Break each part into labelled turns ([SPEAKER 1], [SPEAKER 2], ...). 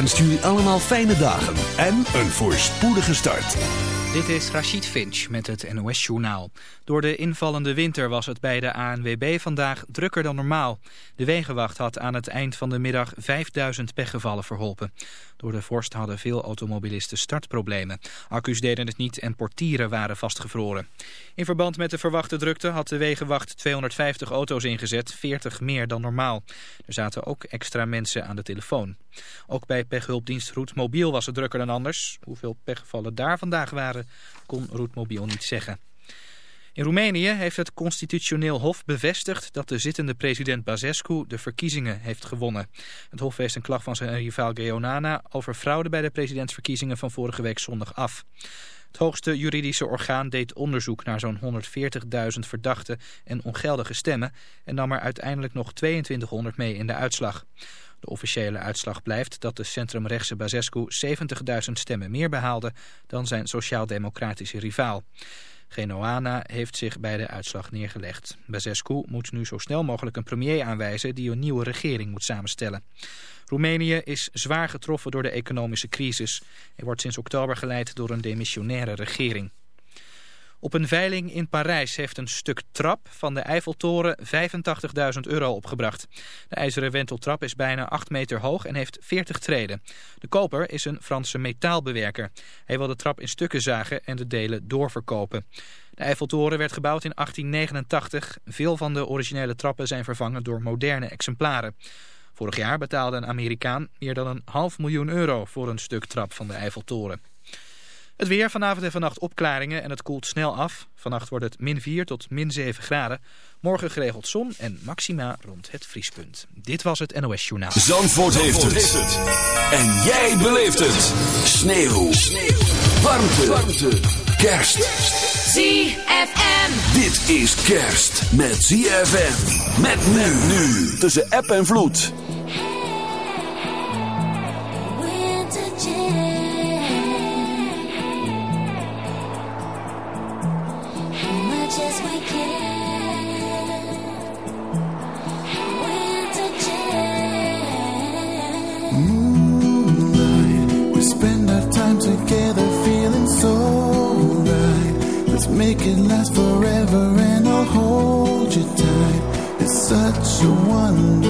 [SPEAKER 1] wenst jullie allemaal fijne dagen en een voorspoedige start.
[SPEAKER 2] Dit is Rachid Finch met het NOS Journaal. Door de invallende winter was het bij de ANWB vandaag drukker dan normaal. De Wegenwacht had aan het eind van de middag 5000 pechgevallen verholpen. Door de vorst hadden veel automobilisten startproblemen. Accu's deden het niet en portieren waren vastgevroren. In verband met de verwachte drukte had de Wegenwacht 250 auto's ingezet, 40 meer dan normaal. Er zaten ook extra mensen aan de telefoon. Ook bij pechhulpdienst Roetmobiel was het drukker dan anders. Hoeveel pechgevallen daar vandaag waren, kon Roetmobiel niet zeggen. In Roemenië heeft het constitutioneel hof bevestigd dat de zittende president Basescu de verkiezingen heeft gewonnen. Het hof wees een klacht van zijn rivaal Geonana over fraude bij de presidentsverkiezingen van vorige week zondag af. Het hoogste juridische orgaan deed onderzoek naar zo'n 140.000 verdachte en ongeldige stemmen en nam er uiteindelijk nog 2200 mee in de uitslag. De officiële uitslag blijft dat de centrumrechtse Basescu 70.000 stemmen meer behaalde dan zijn sociaal-democratische rivaal. Genoana heeft zich bij de uitslag neergelegd. Basescu moet nu zo snel mogelijk een premier aanwijzen die een nieuwe regering moet samenstellen. Roemenië is zwaar getroffen door de economische crisis. Er wordt sinds oktober geleid door een demissionaire regering. Op een veiling in Parijs heeft een stuk trap van de Eiffeltoren 85.000 euro opgebracht. De ijzeren wenteltrap is bijna 8 meter hoog en heeft 40 treden. De koper is een Franse metaalbewerker. Hij wil de trap in stukken zagen en de delen doorverkopen. De Eiffeltoren werd gebouwd in 1889. Veel van de originele trappen zijn vervangen door moderne exemplaren. Vorig jaar betaalde een Amerikaan meer dan een half miljoen euro voor een stuk trap van de Eiffeltoren. Het weer vanavond en vannacht opklaringen en het koelt snel af. Vannacht wordt het min 4 tot min 7 graden. Morgen geregeld zon en maxima rond het vriespunt. Dit was het NOS Journaal.
[SPEAKER 1] Zandvoort, heeft, het. En jij beleeft het. Sneeuw. Sneeuw. Warmte. Warmte. Kerst.
[SPEAKER 3] ZFM.
[SPEAKER 1] Dit is kerst met ZFM. Met men nu. Tussen app en vloed.
[SPEAKER 4] Make it last forever and I'll hold you tight. It's such a wonderful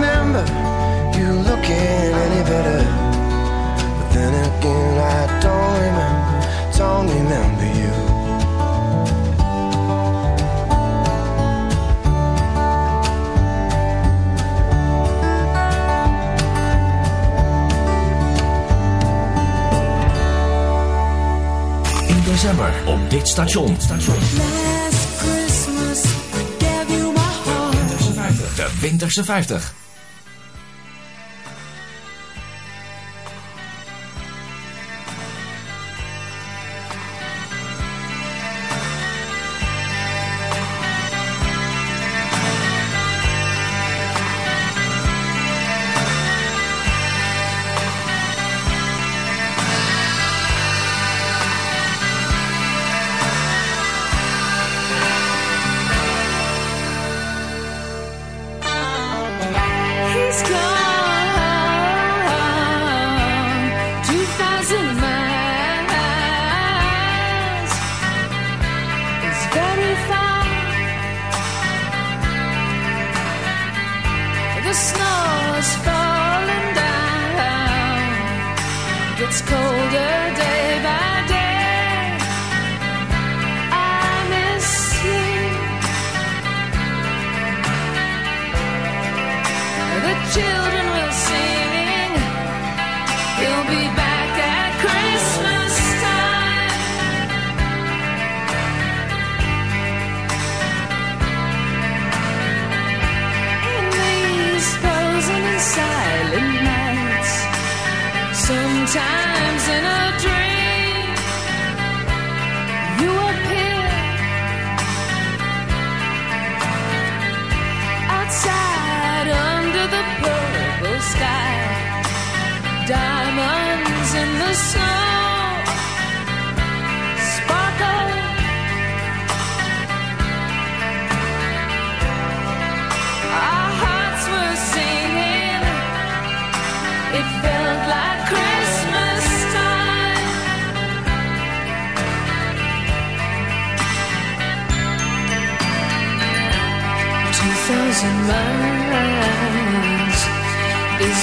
[SPEAKER 1] op dit station.
[SPEAKER 3] Last Christmas, I gave you my heart.
[SPEAKER 1] De Winterse 50.
[SPEAKER 5] Be back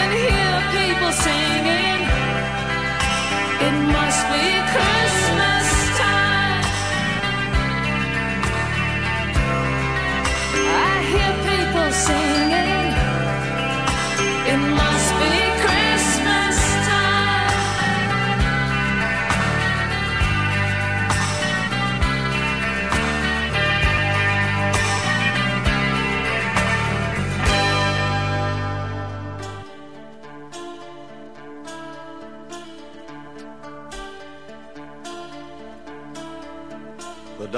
[SPEAKER 5] can hear people singing. It must be Christmas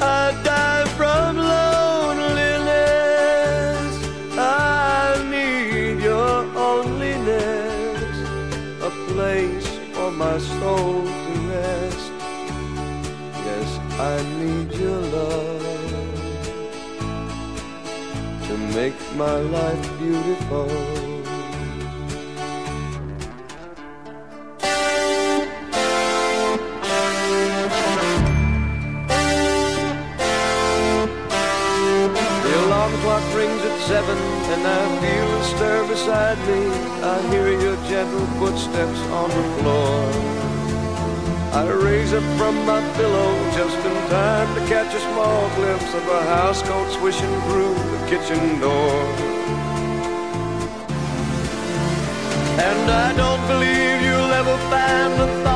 [SPEAKER 6] I die from loneliness. I need your a place for my soul to rest. Yes, I need your love to make my life beautiful. Rings at seven, and I feel a stir beside me. I hear your gentle footsteps on the floor. I raise up from my pillow just in time to catch a small glimpse of a housecoat swishing through the kitchen door. And I don't believe you'll ever find the thought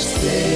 [SPEAKER 7] ser.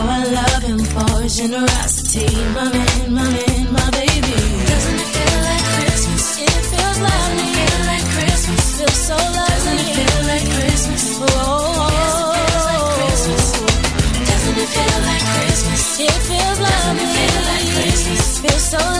[SPEAKER 7] How I love him for his generosity, my man, my man, my baby. Doesn't it feel like Christmas? It feels lovely. Doesn't it feel like Christmas? Feels so lovely. Doesn't it feel like Christmas? Oh, oh, oh. Doesn't it feel like Christmas? It feels lovely. Doesn't it feel like Christmas? Feels so lovely.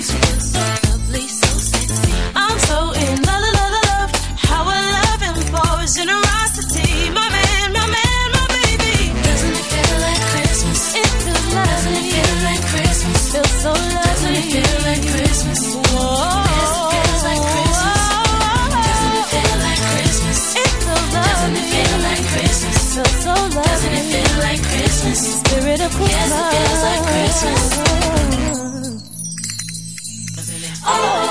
[SPEAKER 7] Feels so lovely. Doesn't it feel like Christmas? The Spirit of Christmas. Yes, it feels like Christmas.
[SPEAKER 8] Kerst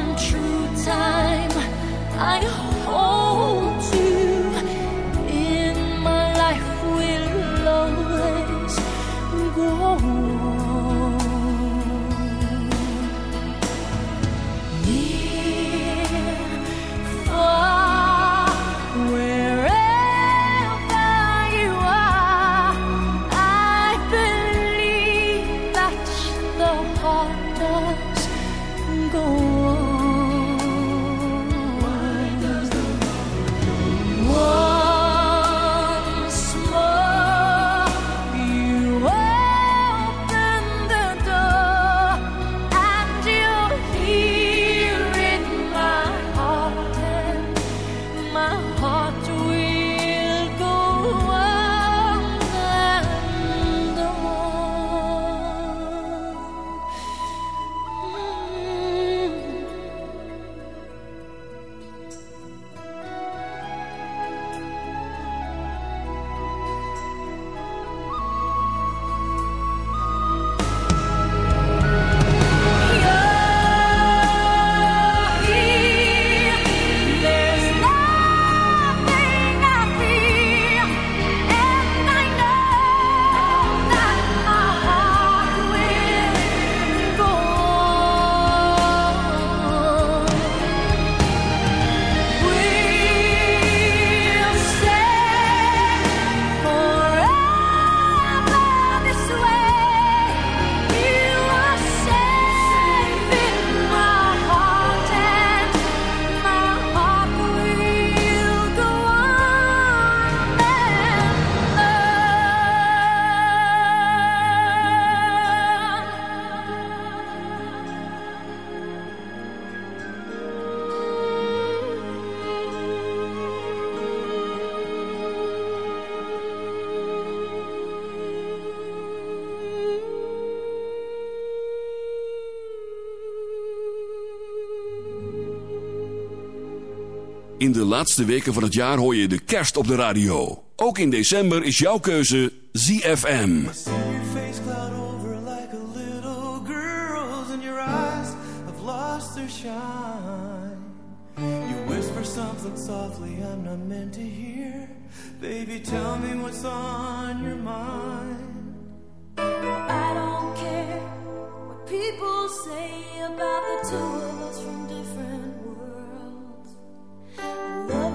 [SPEAKER 9] one true time. I
[SPEAKER 5] hope. laatste weken van het jaar hoor je de kerst op de radio. Ook in december is jouw keuze ZFM.
[SPEAKER 10] something. Baby, tell me what's on your mind.
[SPEAKER 9] I don't care what people say about the two of us from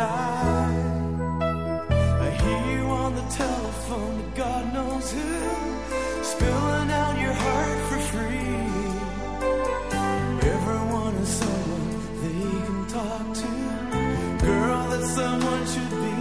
[SPEAKER 9] side. I
[SPEAKER 10] hear you on the telephone to God knows
[SPEAKER 4] who, spilling out your heart for free. Everyone is someone they can talk to, girl that someone should be.